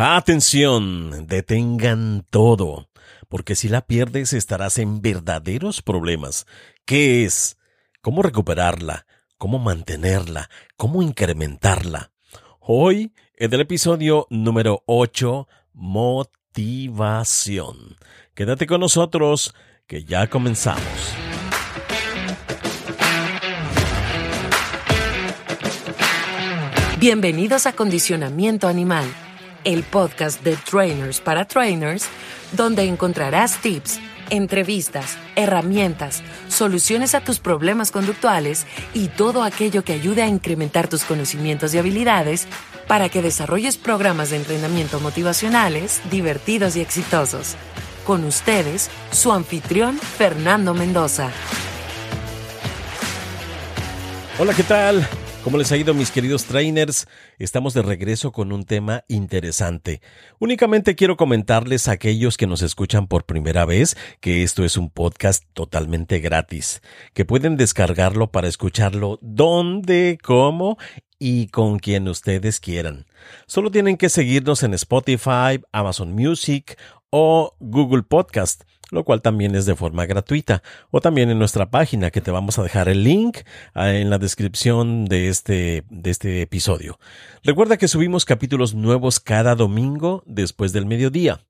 Atención, detengan todo, porque si la pierdes estarás en verdaderos problemas. ¿Qué es? ¿Cómo recuperarla? ¿Cómo mantenerla? ¿Cómo incrementarla? Hoy, en el episodio número 8, motivación. Quédate con nosotros, que ya comenzamos. Bienvenidos a Condicionamiento Animal el podcast de Trainers para Trainers, donde encontrarás tips, entrevistas, herramientas, soluciones a tus problemas conductuales y todo aquello que ayude a incrementar tus conocimientos y habilidades para que desarrolles programas de entrenamiento motivacionales, divertidos y exitosos. Con ustedes, su anfitrión Fernando Mendoza. Hola, ¿qué tal? ¿Cómo les ha ido mis queridos trainers? Estamos de regreso con un tema interesante. Únicamente quiero comentarles a aquellos que nos escuchan por primera vez que esto es un podcast totalmente gratis, que pueden descargarlo para escucharlo donde, cómo y con quien ustedes quieran. Solo tienen que seguirnos en Spotify, Amazon Music o Google Podcast lo cual también es de forma gratuita, o también en nuestra página que te vamos a dejar el link ah, en la descripción de este, de este episodio. Recuerda que subimos capítulos nuevos cada domingo después del mediodía.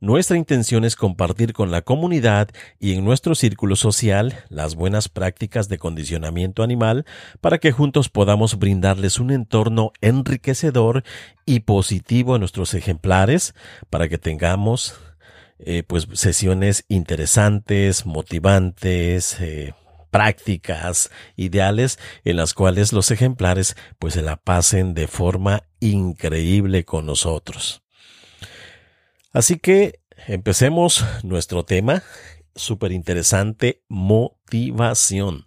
Nuestra intención es compartir con la comunidad y en nuestro círculo social las buenas prácticas de condicionamiento animal para que juntos podamos brindarles un entorno enriquecedor y positivo a nuestros ejemplares para que tengamos eh, pues sesiones interesantes, motivantes, eh, prácticas, ideales, en las cuales los ejemplares pues se la pasen de forma increíble con nosotros. Así que empecemos nuestro tema súper interesante, motivación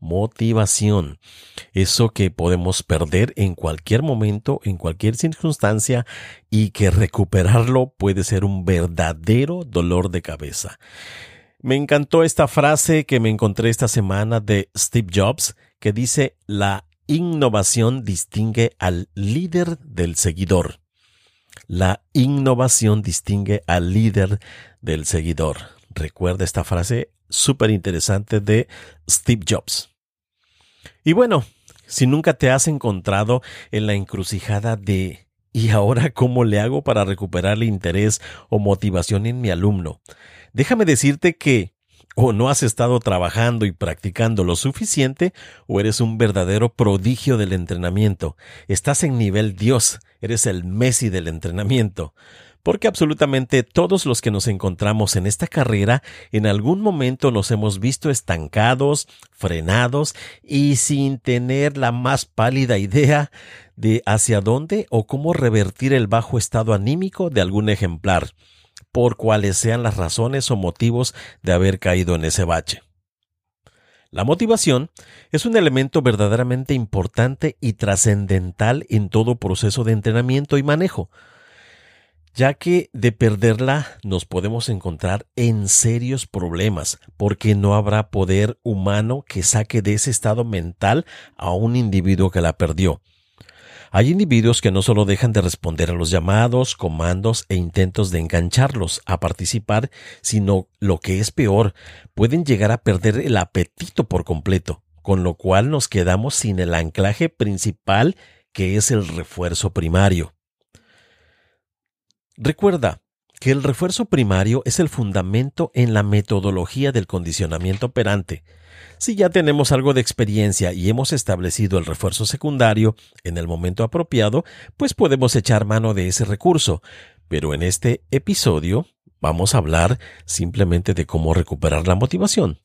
motivación. Eso que podemos perder en cualquier momento, en cualquier circunstancia y que recuperarlo puede ser un verdadero dolor de cabeza. Me encantó esta frase que me encontré esta semana de Steve Jobs que dice la innovación distingue al líder del seguidor. La innovación distingue al líder del seguidor. Recuerda esta frase súper interesante de Steve Jobs. Y bueno, si nunca te has encontrado en la encrucijada de ¿y ahora cómo le hago para recuperar el interés o motivación en mi alumno? Déjame decirte que o no has estado trabajando y practicando lo suficiente, o eres un verdadero prodigio del entrenamiento. Estás en nivel Dios, eres el Messi del entrenamiento porque absolutamente todos los que nos encontramos en esta carrera en algún momento nos hemos visto estancados, frenados y sin tener la más pálida idea de hacia dónde o cómo revertir el bajo estado anímico de algún ejemplar, por cuales sean las razones o motivos de haber caído en ese bache. La motivación es un elemento verdaderamente importante y trascendental en todo proceso de entrenamiento y manejo, ya que de perderla nos podemos encontrar en serios problemas, porque no habrá poder humano que saque de ese estado mental a un individuo que la perdió. Hay individuos que no solo dejan de responder a los llamados, comandos e intentos de engancharlos a participar, sino lo que es peor, pueden llegar a perder el apetito por completo, con lo cual nos quedamos sin el anclaje principal que es el refuerzo primario. Recuerda que el refuerzo primario es el fundamento en la metodología del condicionamiento operante. Si ya tenemos algo de experiencia y hemos establecido el refuerzo secundario en el momento apropiado, pues podemos echar mano de ese recurso. Pero en este episodio vamos a hablar simplemente de cómo recuperar la motivación.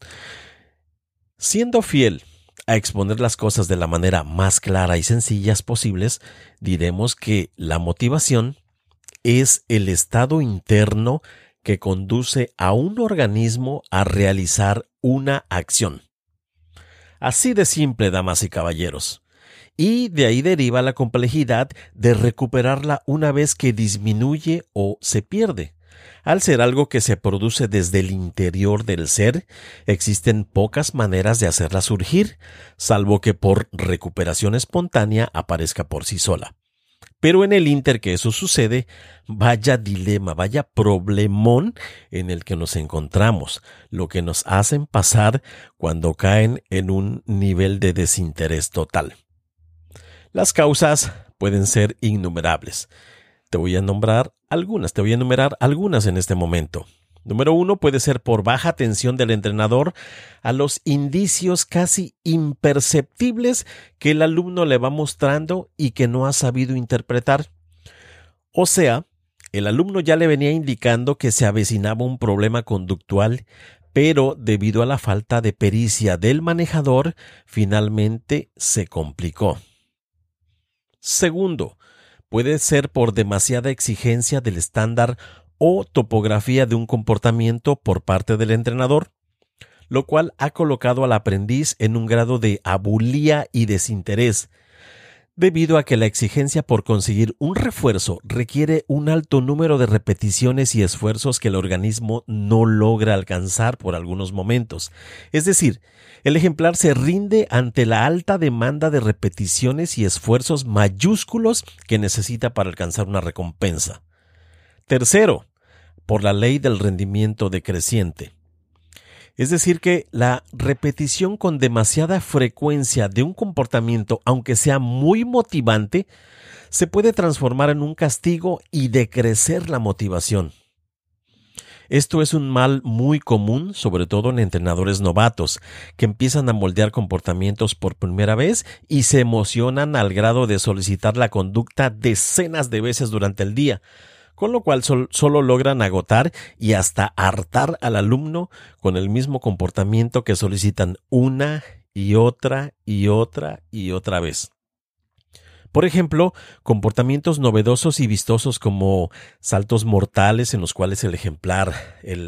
Siendo fiel a exponer las cosas de la manera más clara y sencillas posibles, diremos que la motivación es el estado interno que conduce a un organismo a realizar una acción. Así de simple, damas y caballeros. Y de ahí deriva la complejidad de recuperarla una vez que disminuye o se pierde. Al ser algo que se produce desde el interior del ser, existen pocas maneras de hacerla surgir, salvo que por recuperación espontánea aparezca por sí sola. Pero en el inter que eso sucede, vaya dilema, vaya problemón en el que nos encontramos, lo que nos hacen pasar cuando caen en un nivel de desinterés total. Las causas pueden ser innumerables. Te voy a nombrar algunas, te voy a enumerar algunas en este momento. Número uno puede ser por baja atención del entrenador a los indicios casi imperceptibles que el alumno le va mostrando y que no ha sabido interpretar. O sea, el alumno ya le venía indicando que se avecinaba un problema conductual, pero debido a la falta de pericia del manejador, finalmente se complicó. Segundo, puede ser por demasiada exigencia del estándar o topografía de un comportamiento por parte del entrenador, lo cual ha colocado al aprendiz en un grado de abulía y desinterés, debido a que la exigencia por conseguir un refuerzo requiere un alto número de repeticiones y esfuerzos que el organismo no logra alcanzar por algunos momentos. Es decir, el ejemplar se rinde ante la alta demanda de repeticiones y esfuerzos mayúsculos que necesita para alcanzar una recompensa. Tercero, por la ley del rendimiento decreciente. Es decir, que la repetición con demasiada frecuencia de un comportamiento, aunque sea muy motivante, se puede transformar en un castigo y decrecer la motivación. Esto es un mal muy común, sobre todo en entrenadores novatos, que empiezan a moldear comportamientos por primera vez y se emocionan al grado de solicitar la conducta decenas de veces durante el día, con lo cual solo logran agotar y hasta hartar al alumno con el mismo comportamiento que solicitan una y otra y otra y otra vez. Por ejemplo, comportamientos novedosos y vistosos como saltos mortales en los cuales el ejemplar,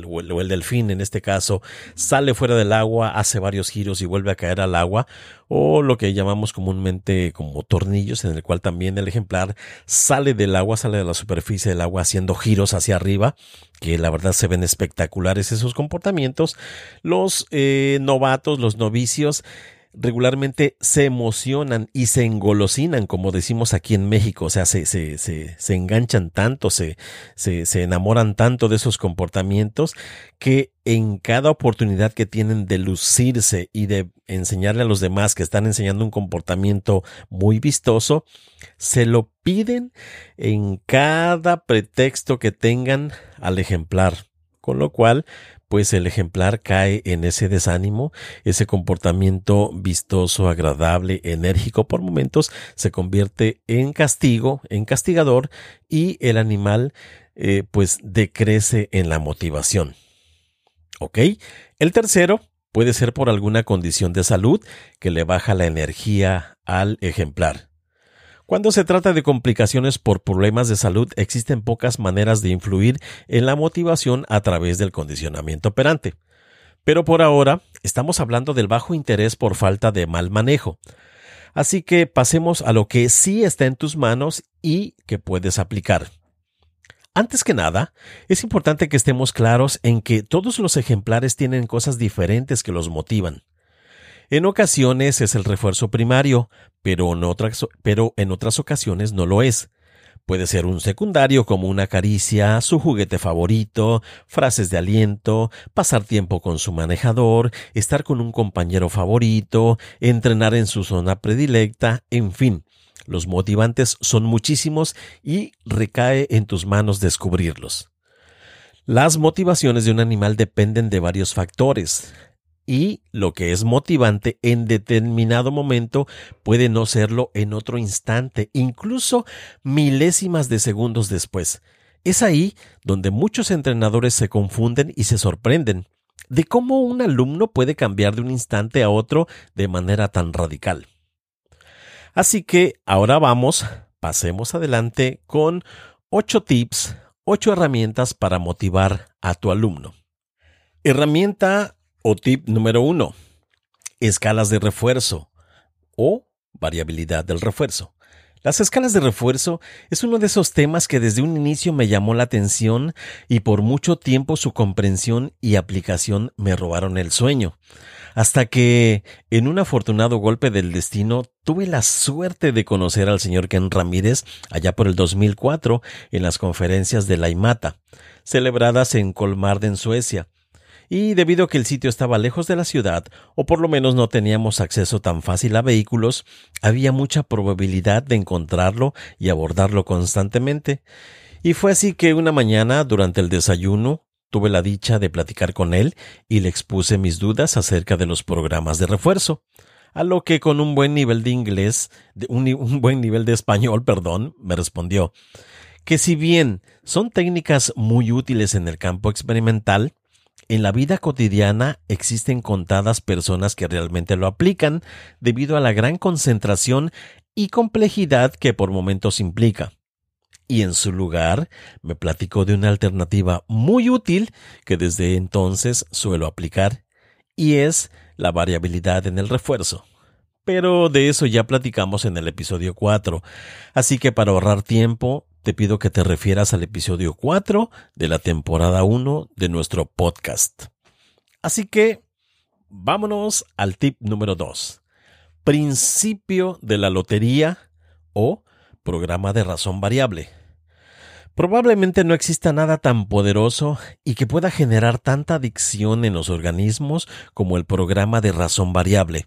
o, el, delfín en este caso, sale fuera del agua, hace varios giros y vuelve a caer al agua, o lo que llamamos comúnmente como tornillos, en el cual también el ejemplar sale del agua, sale de la superficie del agua haciendo giros hacia arriba, que la verdad se ven espectaculares esos comportamientos. Los eh, novatos, los novicios, regularmente se emocionan y se engolosinan, como decimos aquí en México, o sea, se, se, se, se enganchan tanto, se, se, se enamoran tanto de esos comportamientos que en cada oportunidad que tienen de lucirse y de enseñarle a los demás que están enseñando un comportamiento muy vistoso, se lo piden en cada pretexto que tengan al ejemplar. Con lo cual, pues el ejemplar cae en ese desánimo, ese comportamiento vistoso, agradable, enérgico por momentos, se convierte en castigo, en castigador, y el animal eh, pues decrece en la motivación. ¿Ok? El tercero puede ser por alguna condición de salud que le baja la energía al ejemplar. Cuando se trata de complicaciones por problemas de salud, existen pocas maneras de influir en la motivación a través del condicionamiento operante. Pero por ahora estamos hablando del bajo interés por falta de mal manejo. Así que pasemos a lo que sí está en tus manos y que puedes aplicar. Antes que nada, es importante que estemos claros en que todos los ejemplares tienen cosas diferentes que los motivan. En ocasiones es el refuerzo primario, pero en, otras, ocasiones no lo es. Puede ser un secundario como una caricia, su juguete favorito, frases de aliento, pasar tiempo con su manejador, estar con un compañero favorito, entrenar en su zona predilecta, en fin. Los motivantes son muchísimos y recae en tus manos descubrirlos. Las motivaciones de un animal dependen de varios factores y lo que es motivante en determinado momento puede no serlo en otro instante, incluso milésimas de segundos después. Es ahí donde muchos entrenadores se confunden y se sorprenden de cómo un alumno puede cambiar de un instante a otro de manera tan radical. Así que ahora vamos, pasemos adelante con ocho tips, ocho herramientas para motivar a tu alumno. Herramienta o tip número uno, escalas de refuerzo o variabilidad del refuerzo. Las escalas de refuerzo es uno de esos temas que desde un inicio me llamó la atención y por mucho tiempo su comprensión y aplicación me robaron el sueño. Hasta que, en un afortunado golpe del destino, tuve la suerte de conocer al señor Ken Ramírez allá por el 2004 en las conferencias de la IMATA, celebradas en Colmarden, Suecia y debido a que el sitio estaba lejos de la ciudad, o por lo menos no teníamos acceso tan fácil a vehículos, había mucha probabilidad de encontrarlo y abordarlo constantemente. Y fue así que una mañana, durante el desayuno, tuve la dicha de platicar con él y le expuse mis dudas acerca de los programas de refuerzo a lo que con un buen nivel de inglés, un, un, buen nivel de español, perdón, me respondió que si bien son técnicas muy útiles en el campo experimental, en la vida cotidiana existen contadas personas que realmente lo aplican debido a la gran concentración y complejidad que por momentos implica. Y en su lugar me platicó de una alternativa muy útil que desde entonces suelo aplicar, y es la variabilidad en el refuerzo. Pero de eso ya platicamos en el episodio 4, así que para ahorrar tiempo te pido que te refieras al episodio 4 de la temporada 1 de nuestro podcast. Así que vámonos al tip número 2. Principio de la lotería o programa de razón variable. Probablemente no exista nada tan poderoso y que pueda generar tanta adicción en los organismos como el programa de razón variable.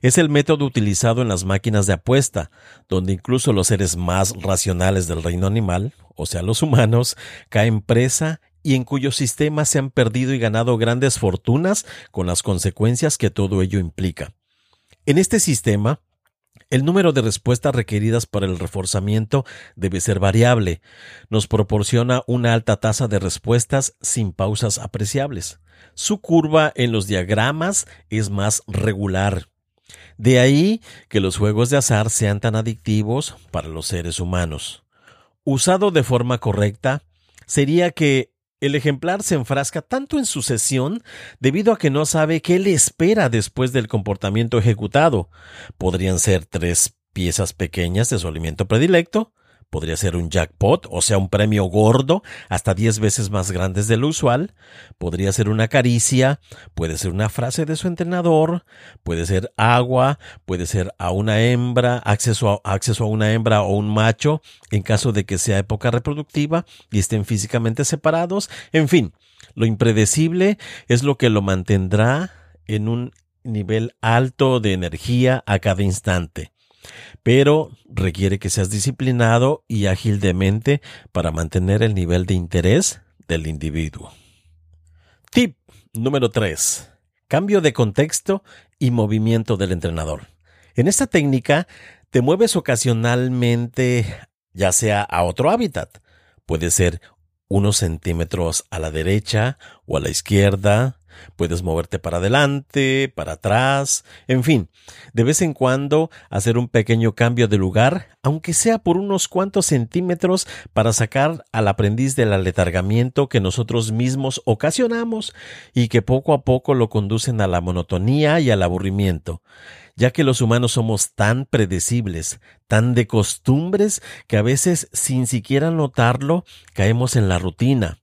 Es el método utilizado en las máquinas de apuesta, donde incluso los seres más racionales del reino animal, o sea los humanos, caen presa y en cuyos sistemas se han perdido y ganado grandes fortunas con las consecuencias que todo ello implica. En este sistema, el número de respuestas requeridas para el reforzamiento debe ser variable. Nos proporciona una alta tasa de respuestas sin pausas apreciables. Su curva en los diagramas es más regular. De ahí que los juegos de azar sean tan adictivos para los seres humanos. Usado de forma correcta, sería que el ejemplar se enfrasca tanto en su sesión debido a que no sabe qué le espera después del comportamiento ejecutado. Podrían ser tres piezas pequeñas de su alimento predilecto, Podría ser un jackpot, o sea, un premio gordo, hasta 10 veces más grandes de lo usual. Podría ser una caricia, puede ser una frase de su entrenador, puede ser agua, puede ser a una hembra, acceso a, acceso a una hembra o un macho, en caso de que sea época reproductiva y estén físicamente separados. En fin, lo impredecible es lo que lo mantendrá en un nivel alto de energía a cada instante pero requiere que seas disciplinado y ágil de mente para mantener el nivel de interés del individuo. Tip número 3. Cambio de contexto y movimiento del entrenador. En esta técnica te mueves ocasionalmente ya sea a otro hábitat. Puede ser unos centímetros a la derecha o a la izquierda, Puedes moverte para adelante, para atrás, en fin, de vez en cuando hacer un pequeño cambio de lugar, aunque sea por unos cuantos centímetros, para sacar al aprendiz del aletargamiento que nosotros mismos ocasionamos y que poco a poco lo conducen a la monotonía y al aburrimiento. Ya que los humanos somos tan predecibles, tan de costumbres, que a veces sin siquiera notarlo caemos en la rutina,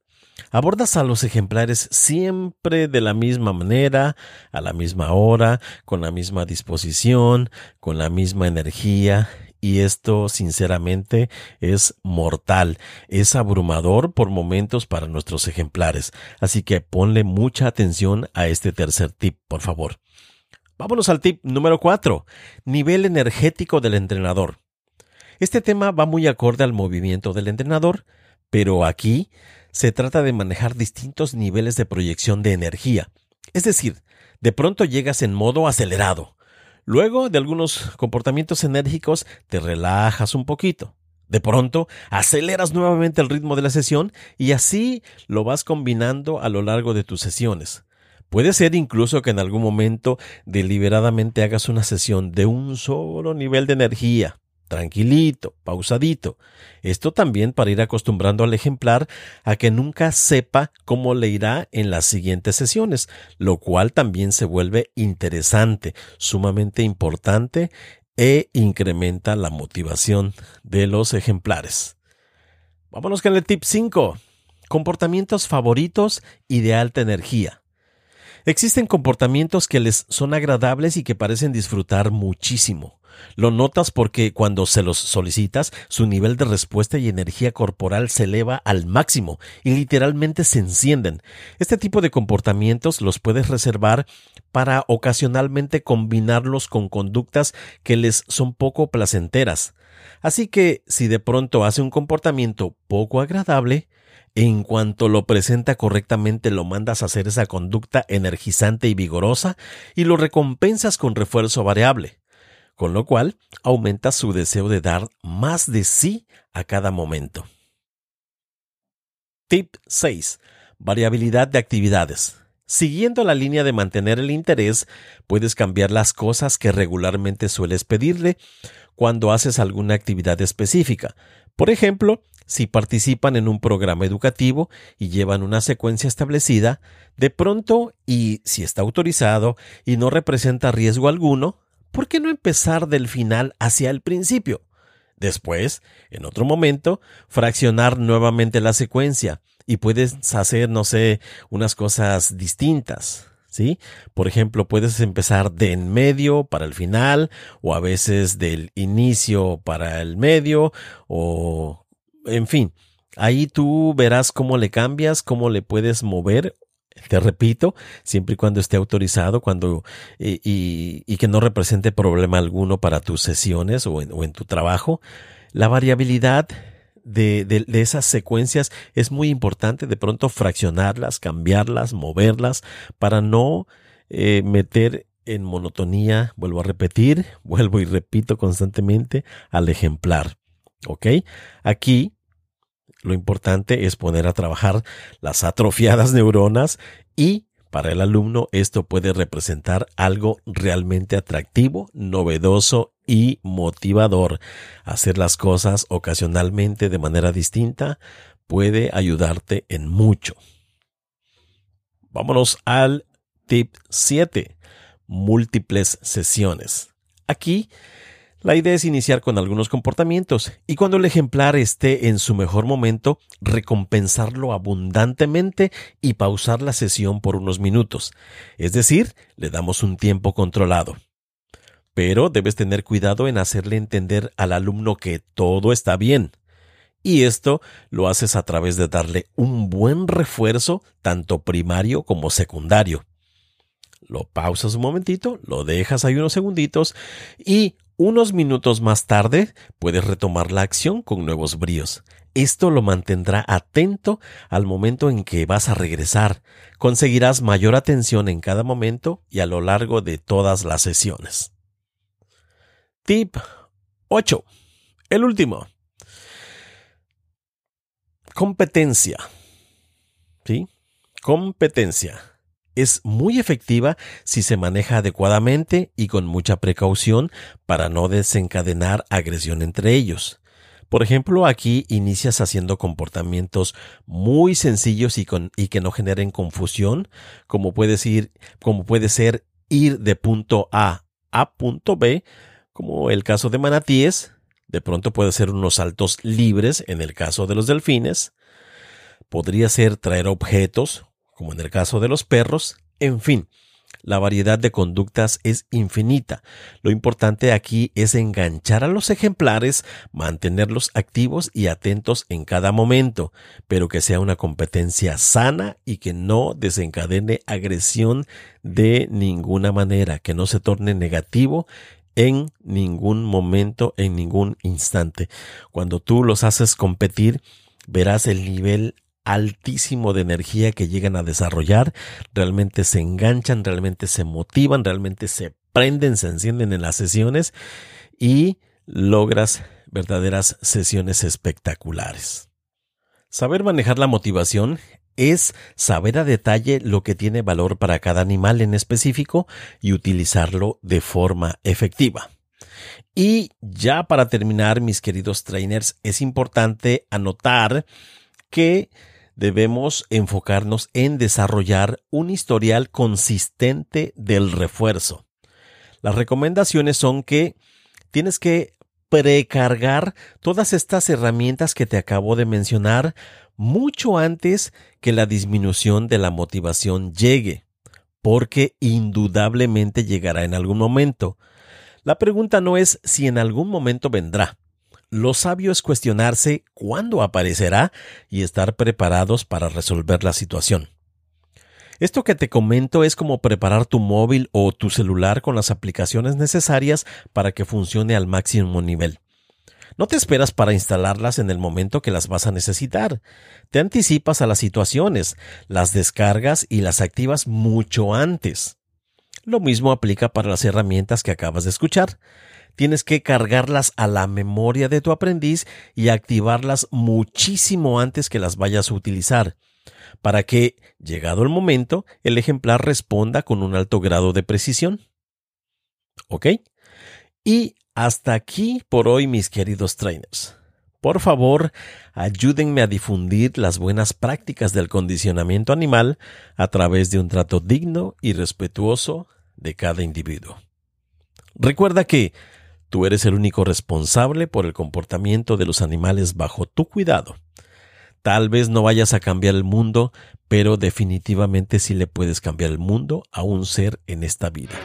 Abordas a los ejemplares siempre de la misma manera, a la misma hora, con la misma disposición, con la misma energía, y esto sinceramente es mortal, es abrumador por momentos para nuestros ejemplares, así que ponle mucha atención a este tercer tip, por favor. Vámonos al tip número 4, nivel energético del entrenador. Este tema va muy acorde al movimiento del entrenador, pero aquí se trata de manejar distintos niveles de proyección de energía. Es decir, de pronto llegas en modo acelerado. Luego de algunos comportamientos enérgicos te relajas un poquito. De pronto aceleras nuevamente el ritmo de la sesión y así lo vas combinando a lo largo de tus sesiones. Puede ser incluso que en algún momento deliberadamente hagas una sesión de un solo nivel de energía, tranquilito, pausadito. Esto también para ir acostumbrando al ejemplar a que nunca sepa cómo le irá en las siguientes sesiones, lo cual también se vuelve interesante, sumamente importante e incrementa la motivación de los ejemplares. Vámonos con el tip 5. Comportamientos favoritos y de alta energía. Existen comportamientos que les son agradables y que parecen disfrutar muchísimo. Lo notas porque cuando se los solicitas, su nivel de respuesta y energía corporal se eleva al máximo y literalmente se encienden. Este tipo de comportamientos los puedes reservar para ocasionalmente combinarlos con conductas que les son poco placenteras. Así que si de pronto hace un comportamiento poco agradable, en cuanto lo presenta correctamente lo mandas a hacer esa conducta energizante y vigorosa y lo recompensas con refuerzo variable con lo cual aumenta su deseo de dar más de sí a cada momento. Tip 6. Variabilidad de actividades. Siguiendo la línea de mantener el interés, puedes cambiar las cosas que regularmente sueles pedirle cuando haces alguna actividad específica. Por ejemplo, si participan en un programa educativo y llevan una secuencia establecida, de pronto, y si está autorizado y no representa riesgo alguno, ¿por qué no empezar del final hacia el principio? Después, en otro momento, fraccionar nuevamente la secuencia y puedes hacer, no sé, unas cosas distintas. ¿Sí? Por ejemplo, puedes empezar de en medio para el final, o a veces del inicio para el medio, o en fin, ahí tú verás cómo le cambias, cómo le puedes mover te repito, siempre y cuando esté autorizado, cuando y, que no represente problema alguno para tus sesiones o en, tu trabajo. La variabilidad de, esas secuencias es muy importante. De pronto fraccionarlas, cambiarlas, moverlas para no eh, meter en monotonía, vuelvo a repetir, vuelvo y repito constantemente al ejemplar. ¿Ok? Aquí lo importante es poner a trabajar las atrofiadas neuronas y para el alumno esto puede representar algo realmente atractivo, novedoso y motivador. Hacer las cosas ocasionalmente de manera distinta puede ayudarte en mucho. Vámonos al tip 7. Múltiples sesiones. Aquí la idea es iniciar con algunos comportamientos y cuando el ejemplar esté en su mejor momento, recompensarlo abundantemente y pausar la sesión por unos minutos. Es decir, le damos un tiempo controlado. Pero debes tener cuidado en hacerle entender al alumno que todo está bien. Y esto lo haces a través de darle un buen refuerzo, tanto primario como secundario. Lo pausas un momentito, lo dejas ahí unos segunditos y unos minutos más tarde puedes retomar la acción con nuevos bríos. Esto lo mantendrá atento al momento en que vas a regresar. Conseguirás mayor atención en cada momento y a lo largo de todas las sesiones. Tip 8. El último. Competencia. ¿Sí? Competencia es muy efectiva si se maneja adecuadamente y con mucha precaución para no desencadenar agresión entre ellos. Por ejemplo, aquí inicias haciendo comportamientos muy sencillos y, con, y que no generen confusión, como, ir, como puede ser ir de punto A a punto B, como el caso de manatíes, de pronto puede ser unos saltos libres en el caso de los delfines, podría ser traer objetos como en el caso de los perros, en fin, la variedad de conductas es infinita. Lo importante aquí es enganchar a los ejemplares, mantenerlos activos y atentos en cada momento, pero que sea una competencia sana y que no desencadene agresión de ninguna manera, que no se torne negativo en ningún momento, en ningún instante. Cuando tú los haces competir, verás el nivel altísimo de energía que llegan a desarrollar, realmente se enganchan, realmente se motivan, realmente se prenden, se encienden en las sesiones y logras verdaderas sesiones espectaculares. Saber manejar la motivación es saber a detalle lo que tiene valor para cada animal en específico y utilizarlo de forma efectiva. Y ya para terminar, mis queridos trainers, es importante anotar que debemos enfocarnos en desarrollar un historial consistente del refuerzo. Las recomendaciones son que tienes que precargar todas estas herramientas que te acabo de mencionar mucho antes que la disminución de la motivación llegue, porque indudablemente llegará en algún momento. La pregunta no es si en algún momento vendrá. Lo sabio es cuestionarse cuándo aparecerá y estar preparados para resolver la situación. Esto que te comento es como preparar tu móvil o tu celular con las aplicaciones necesarias para que funcione al máximo nivel. No te esperas para instalarlas en el momento que las vas a necesitar. Te anticipas a las situaciones, las descargas y las activas mucho antes. Lo mismo aplica para las herramientas que acabas de escuchar. Tienes que cargarlas a la memoria de tu aprendiz y activarlas muchísimo antes que las vayas a utilizar para que, llegado el momento, el ejemplar responda con un alto grado de precisión. ¿Ok? Y hasta aquí por hoy, mis queridos trainers. Por favor, ayúdenme a difundir las buenas prácticas del condicionamiento animal a través de un trato digno y respetuoso de cada individuo. Recuerda que tú eres el único responsable por el comportamiento de los animales bajo tu cuidado Tal vez no vayas a cambiar el mundo, pero definitivamente sí le puedes cambiar el mundo a un ser en esta vida.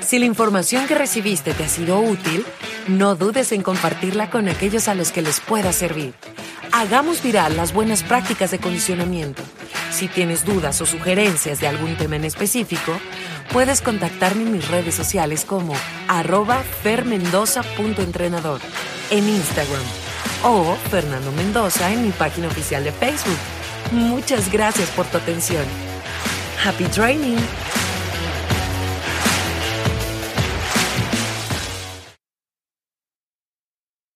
Si la información que recibiste te ha sido útil, no dudes en compartirla con aquellos a los que les pueda servir. Hagamos viral las buenas prácticas de condicionamiento. Si tienes dudas o sugerencias de algún tema en específico, puedes contactarme en mis redes sociales como arroba fermendoza.entrenador en Instagram o Fernando Mendoza en mi página oficial de Facebook. Muchas gracias por tu atención. Happy Training.